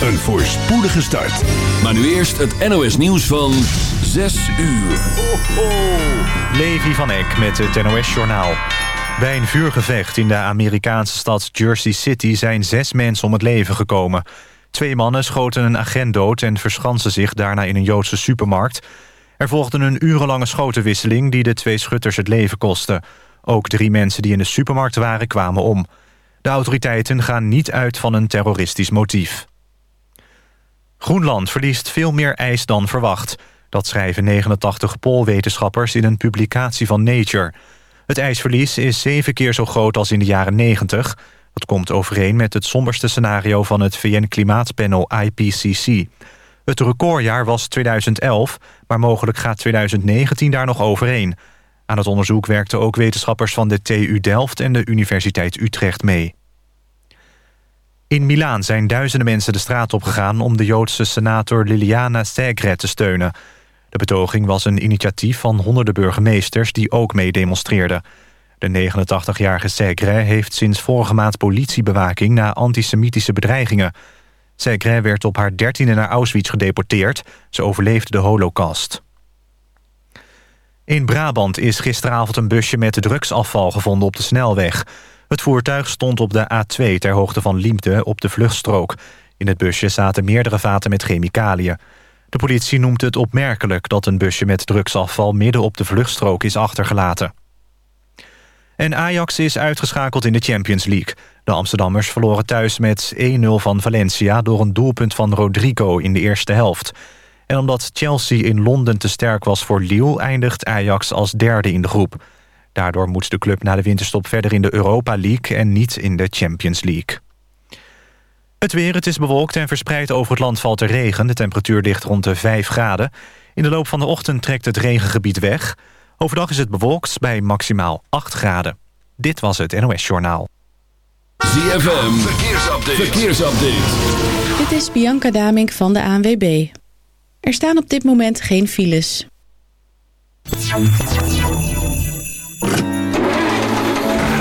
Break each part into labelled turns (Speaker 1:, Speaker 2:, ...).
Speaker 1: een voorspoedige start. Maar nu eerst het NOS nieuws van 6 uur. Ho, ho.
Speaker 2: Levi van Eck met het NOS Journaal. Bij een vuurgevecht in de Amerikaanse stad Jersey City... zijn zes mensen om het leven gekomen. Twee mannen schoten een agent dood... en verschansten zich daarna in een Joodse supermarkt. Er volgde een urenlange schotenwisseling... die de twee schutters het leven kostte. Ook drie mensen die in de supermarkt waren kwamen om. De autoriteiten gaan niet uit van een terroristisch motief. Groenland verliest veel meer ijs dan verwacht. Dat schrijven 89 poolwetenschappers in een publicatie van Nature. Het ijsverlies is zeven keer zo groot als in de jaren 90. Dat komt overeen met het somberste scenario van het VN-klimaatpanel IPCC. Het recordjaar was 2011, maar mogelijk gaat 2019 daar nog overheen. Aan het onderzoek werkten ook wetenschappers van de TU Delft en de Universiteit Utrecht mee. In Milaan zijn duizenden mensen de straat opgegaan... om de Joodse senator Liliana Segre te steunen. De betoging was een initiatief van honderden burgemeesters... die ook mee demonstreerden. De 89-jarige Segre heeft sinds vorige maand politiebewaking... na antisemitische bedreigingen. Segre werd op haar dertiende naar Auschwitz gedeporteerd. Ze overleefde de holocaust. In Brabant is gisteravond een busje met drugsafval gevonden op de snelweg. Het voertuig stond op de A2 ter hoogte van Liemte op de vluchtstrook. In het busje zaten meerdere vaten met chemicaliën. De politie noemt het opmerkelijk dat een busje met drugsafval... midden op de vluchtstrook is achtergelaten. En Ajax is uitgeschakeld in de Champions League. De Amsterdammers verloren thuis met 1-0 van Valencia... door een doelpunt van Rodrigo in de eerste helft. En omdat Chelsea in Londen te sterk was voor Lille... eindigt Ajax als derde in de groep. Daardoor moet de club na de winterstop verder in de Europa League... en niet in de Champions League. Het weer, het is bewolkt en verspreid over het land valt er regen. De temperatuur ligt rond de 5 graden. In de loop van de ochtend trekt het regengebied weg. Overdag is het bewolkt bij maximaal 8 graden. Dit was het NOS Journaal.
Speaker 1: ZFM, verkeersupdate. verkeersupdate.
Speaker 3: Dit is Bianca Damink van de ANWB. Er staan op dit moment geen files.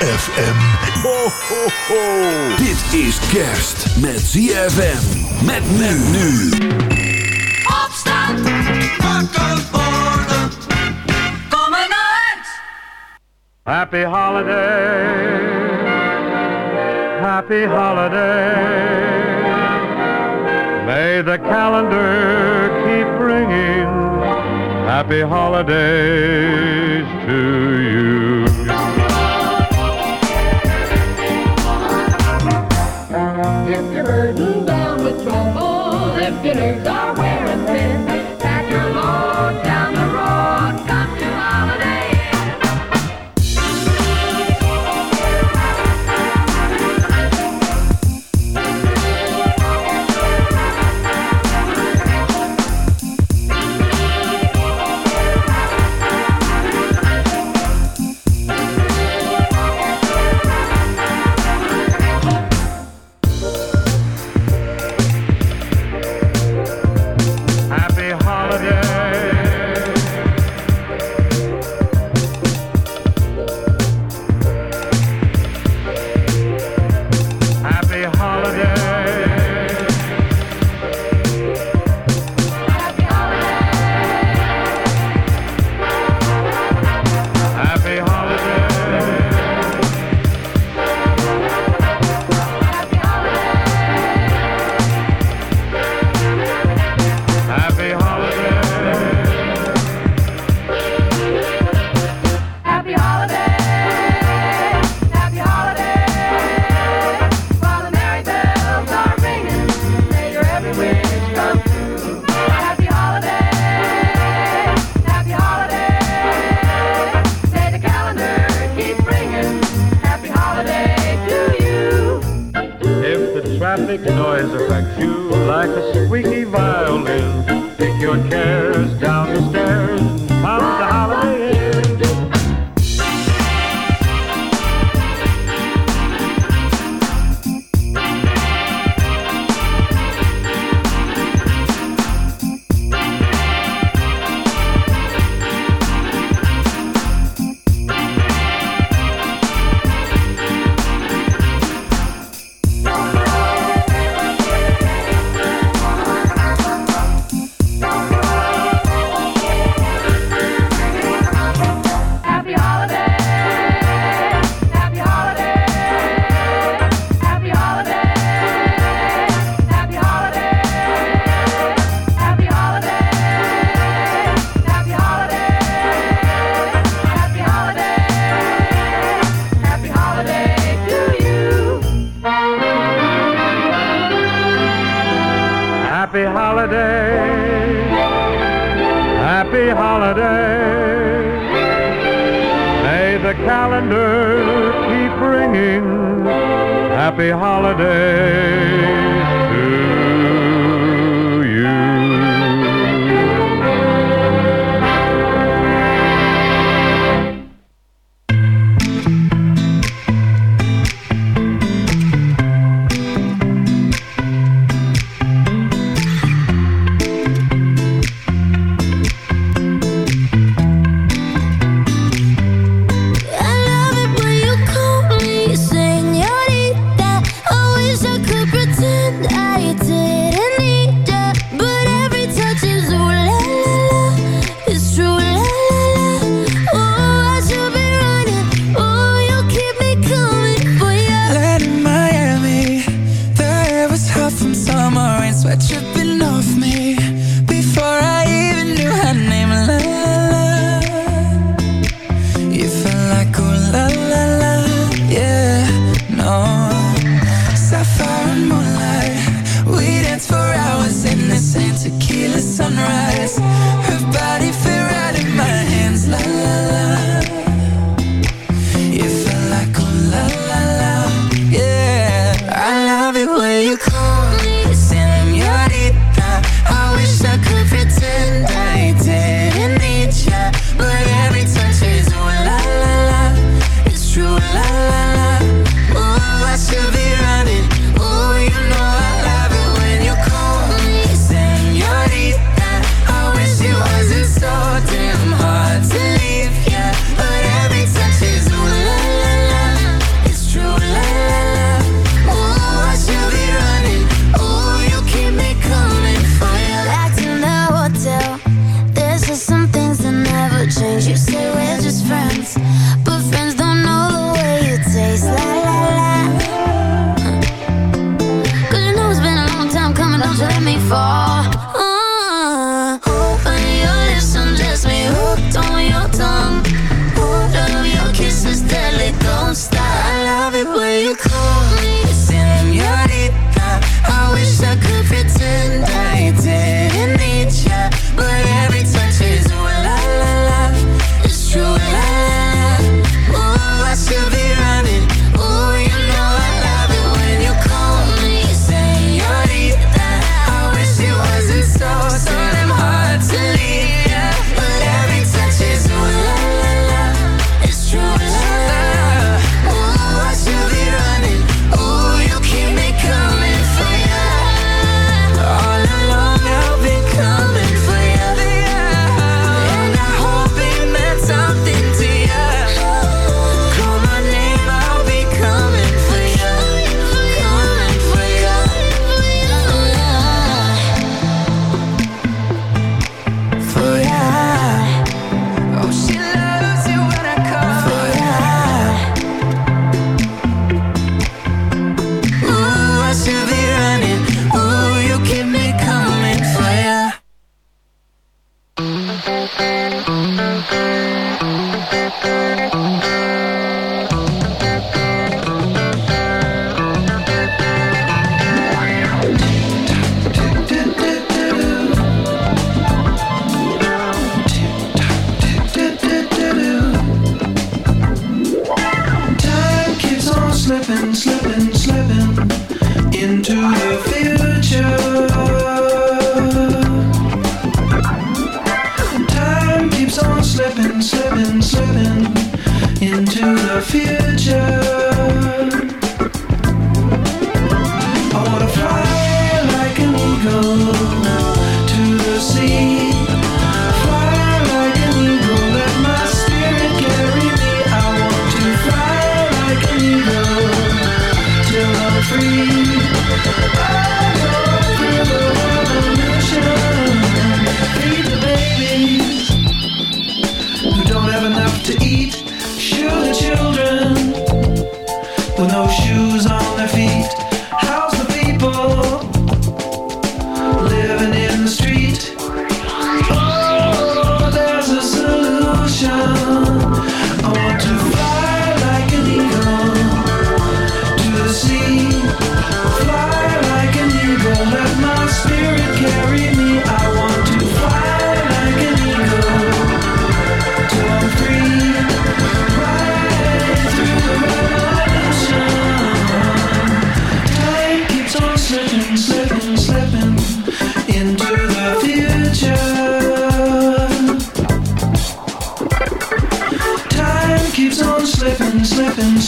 Speaker 1: ZFM. Ho, ho, ho. Dit is kerst met ZFM. Met men nu.
Speaker 4: Opstand. Wakker worden. Kom uit.
Speaker 5: Happy holiday. Happy holiday. May the calendar keep bringing happy holidays to you.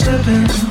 Speaker 6: Slipping,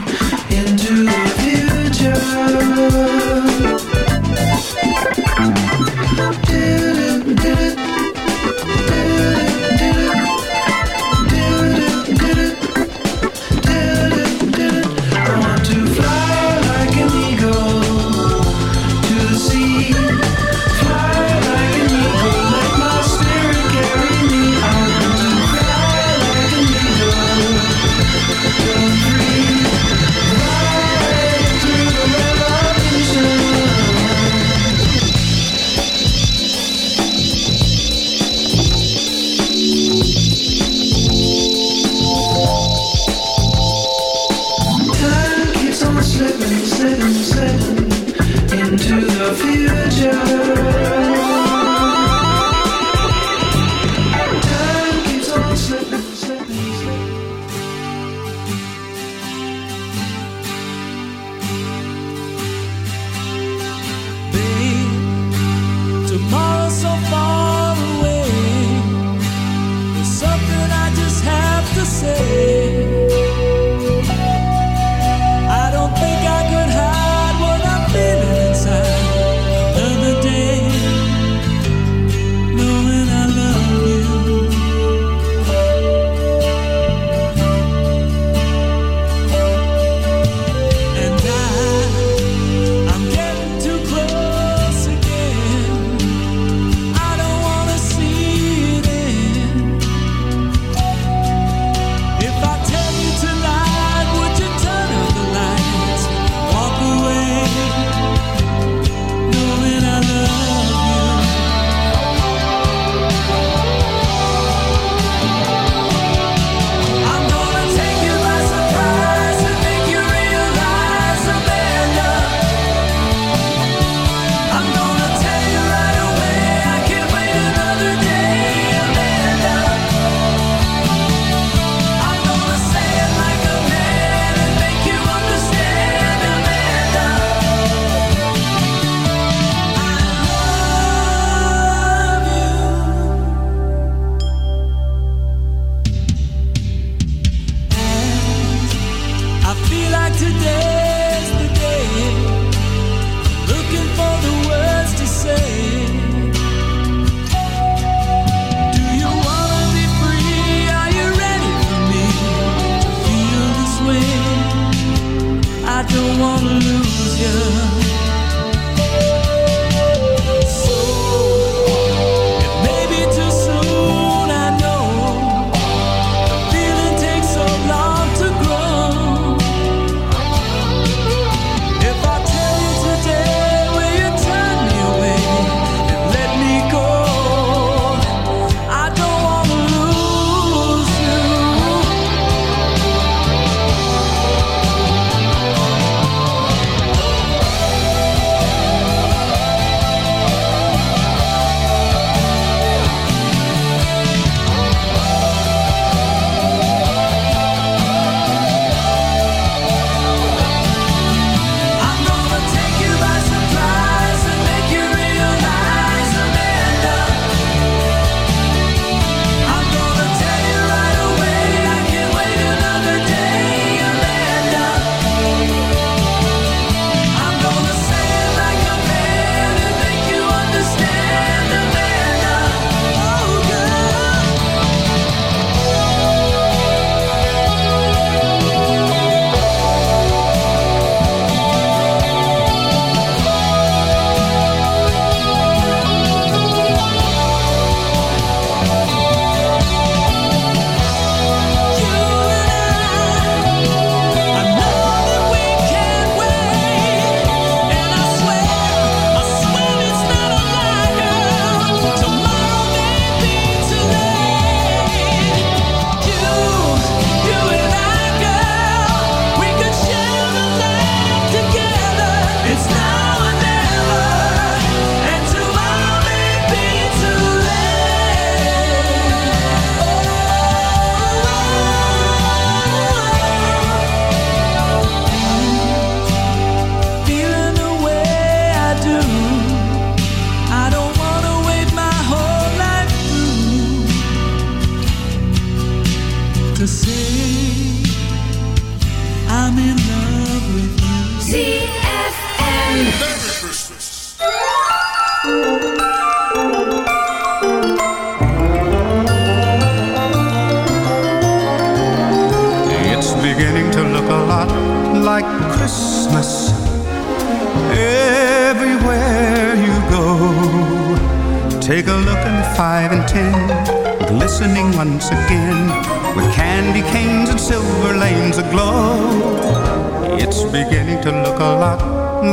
Speaker 7: beginning to look a lot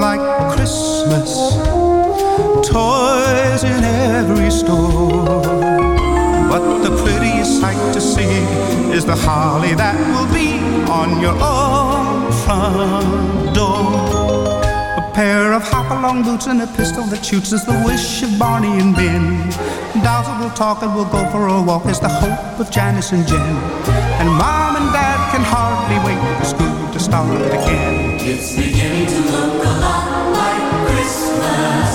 Speaker 7: like Christmas. Toys in every store. But the prettiest sight to see is the holly that will be on your own front door. A pair of hop-along boots and a pistol that shoots is the wish of Barney and Ben. Dolls will talk and we'll go for a walk is the hope of Janice and Jen. And Mom and Dad can hardly wait for school to start again.
Speaker 4: It's beginning to look a lot like Christmas.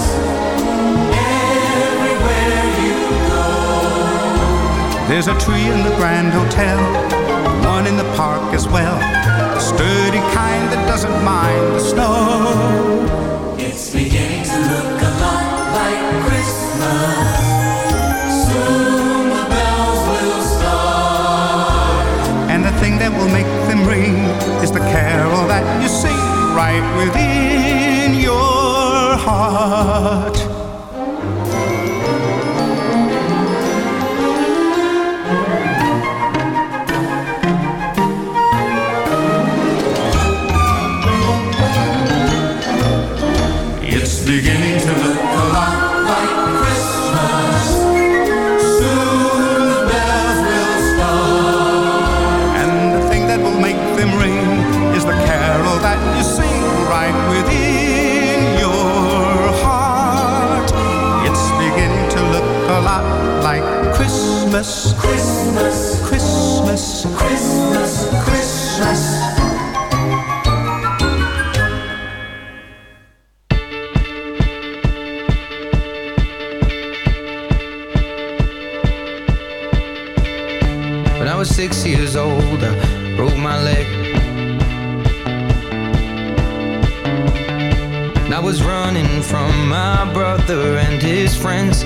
Speaker 4: Everywhere you go.
Speaker 7: There's a tree in the Grand Hotel, one in the park as well. A sturdy kind that doesn't mind the snow.
Speaker 4: It's beginning to look a lot like Christmas.
Speaker 7: Right within your heart.
Speaker 4: Christmas.
Speaker 7: Christmas,
Speaker 4: Christmas,
Speaker 7: Christmas,
Speaker 4: Christmas.
Speaker 8: When I was six years old, I broke my leg. And I was running from my brother and his friends.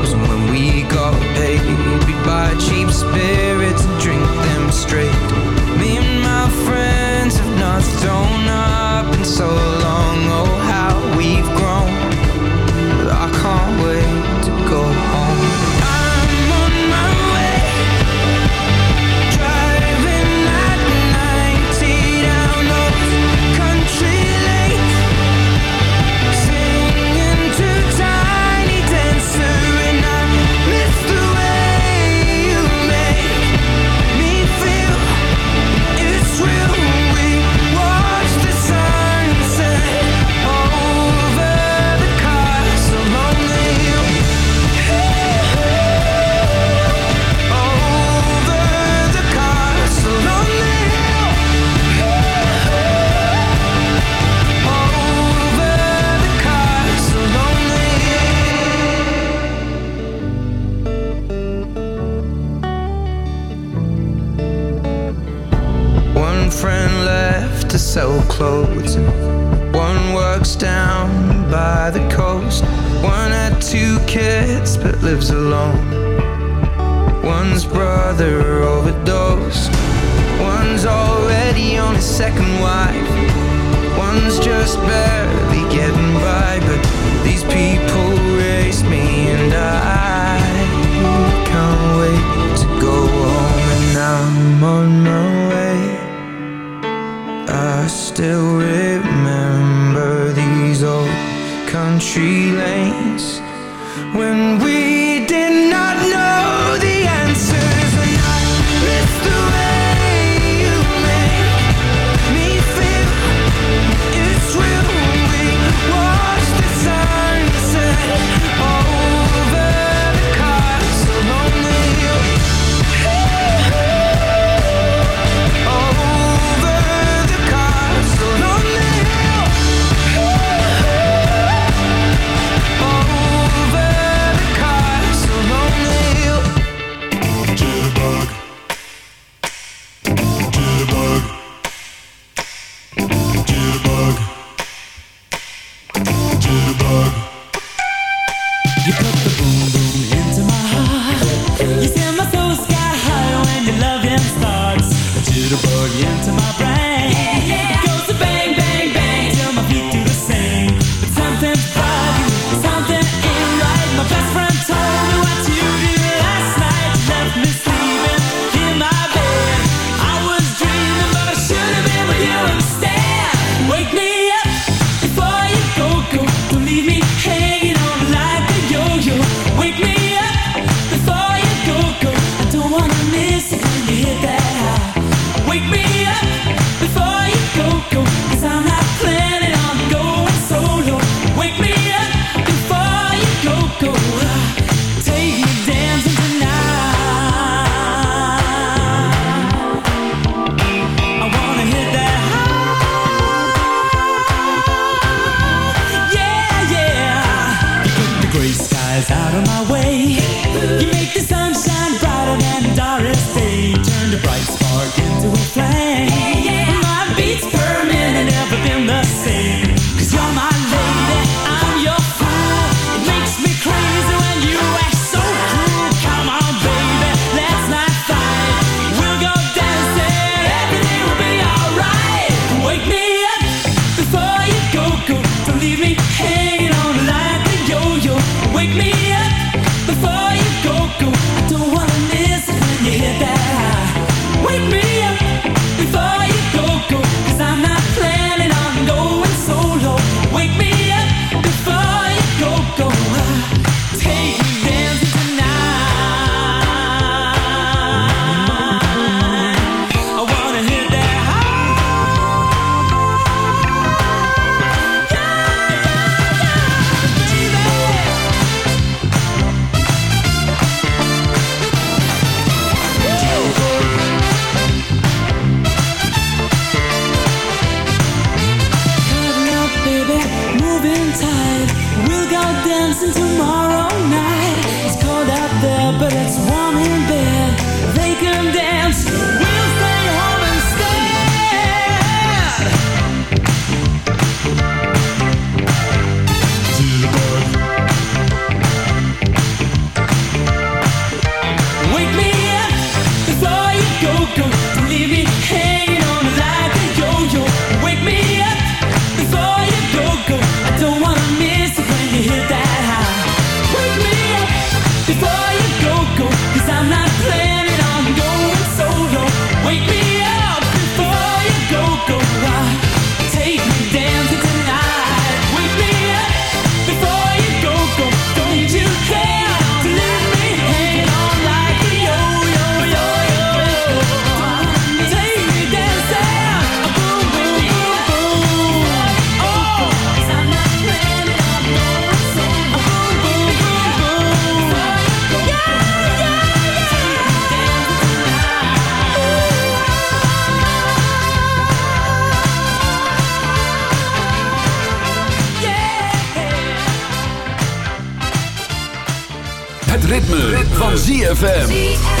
Speaker 9: ZFM.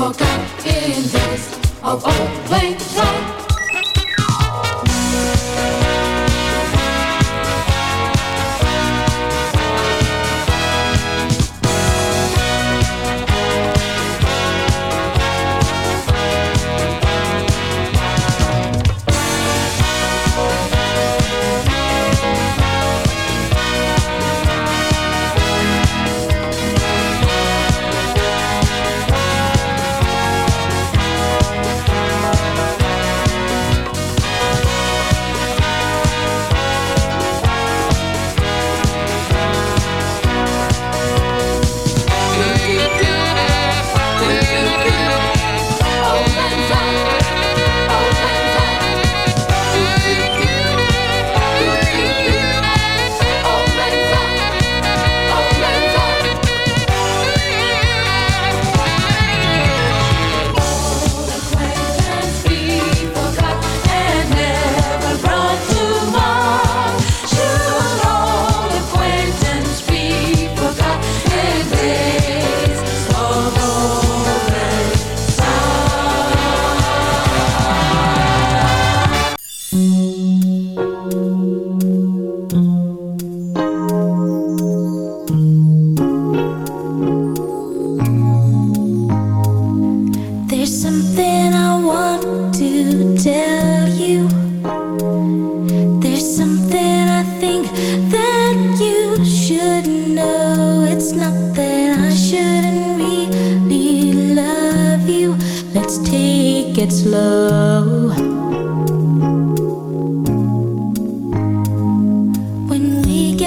Speaker 10: forgot in this of old plain sight.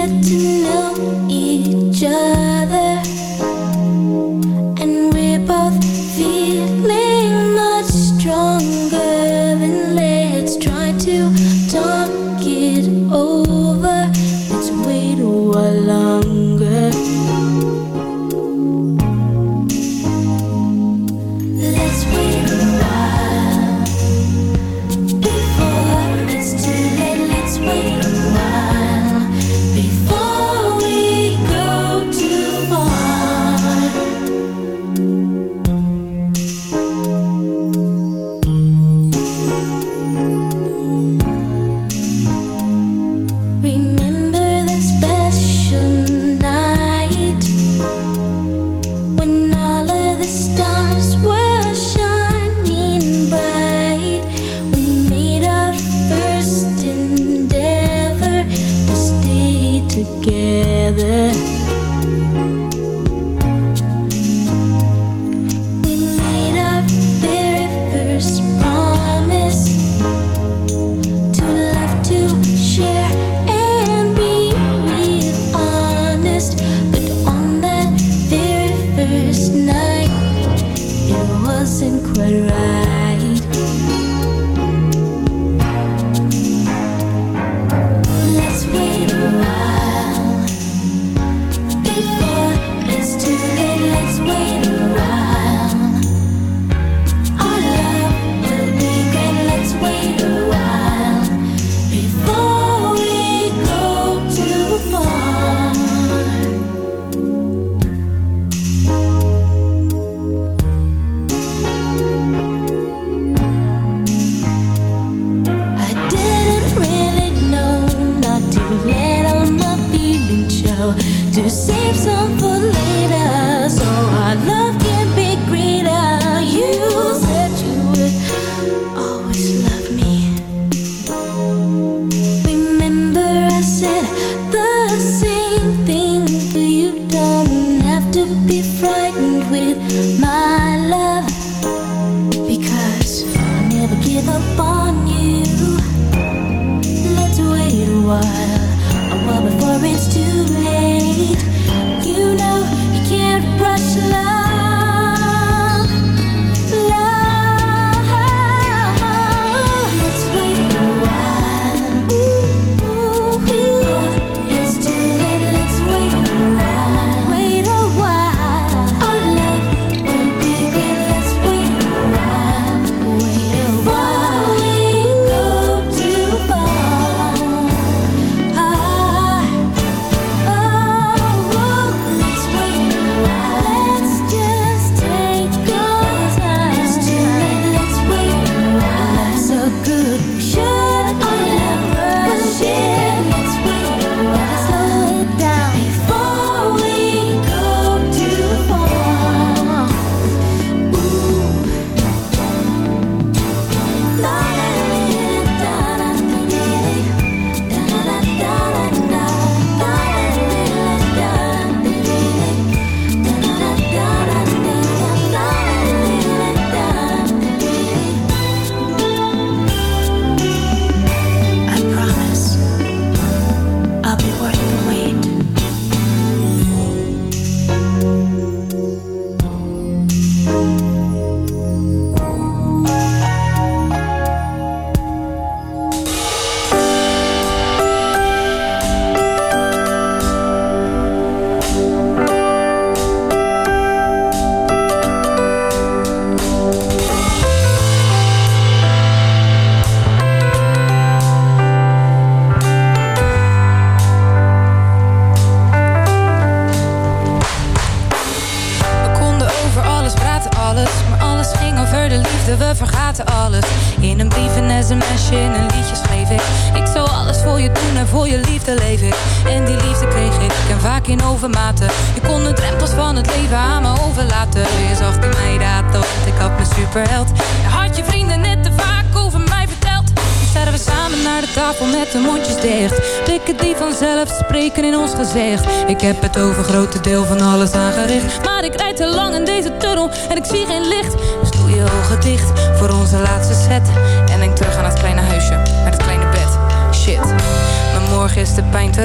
Speaker 10: Get to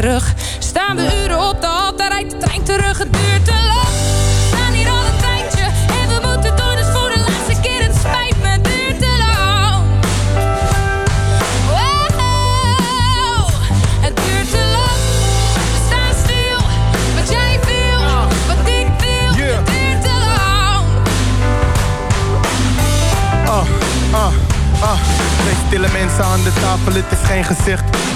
Speaker 11: terug. Staan we uren op de hal, daar rijdt de trein terug. Het duurt te lang. We staan hier al een tijdje en we moeten door, dus voor de laatste keer. Het spijt me, het duurt te lang. Wow, het duurt te lang. We staan stil, wat jij wil, wat ik wil. Het duurt te lang.
Speaker 12: Ah, ah, ah. Twee stille mensen aan de tafel, het is geen gezicht.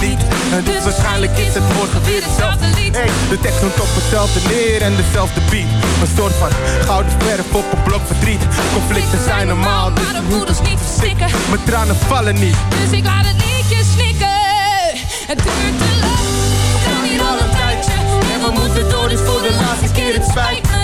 Speaker 12: niet. En dus waarschijnlijk is het morgen weer hetzelfde lied. Hey, de tekst noemt op hetzelfde neer en dezelfde beat. Een soort van gouden verf op een blok verdriet. Conflicten zijn normaal, dus
Speaker 11: Maar de moeders niet verstikken.
Speaker 12: mijn tranen vallen niet.
Speaker 11: Dus ik laat het liedje snikken. Het duurt te lang. We staan hier al een tijdje. En we moeten door, dus voor de laatste keer. Het spijt me,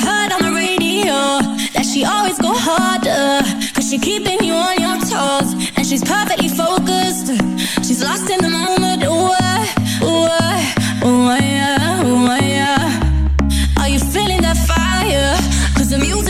Speaker 13: heard on the radio that she always go harder. Cause she keeping you on your toes. And she's perfectly focused. She's lost in the moment. Ooh, uh, ooh, ooh, yeah, ooh, yeah. Are you feeling that fire? Cause the music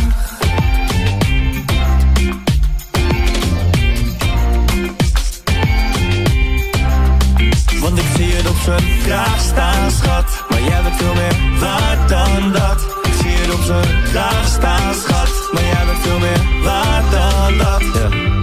Speaker 14: zijn kraag staan, schat. Maar jij bent veel meer waard dan dat. Ik zie het op zijn kraag staan, schat. Maar jij bent veel meer waard dan dat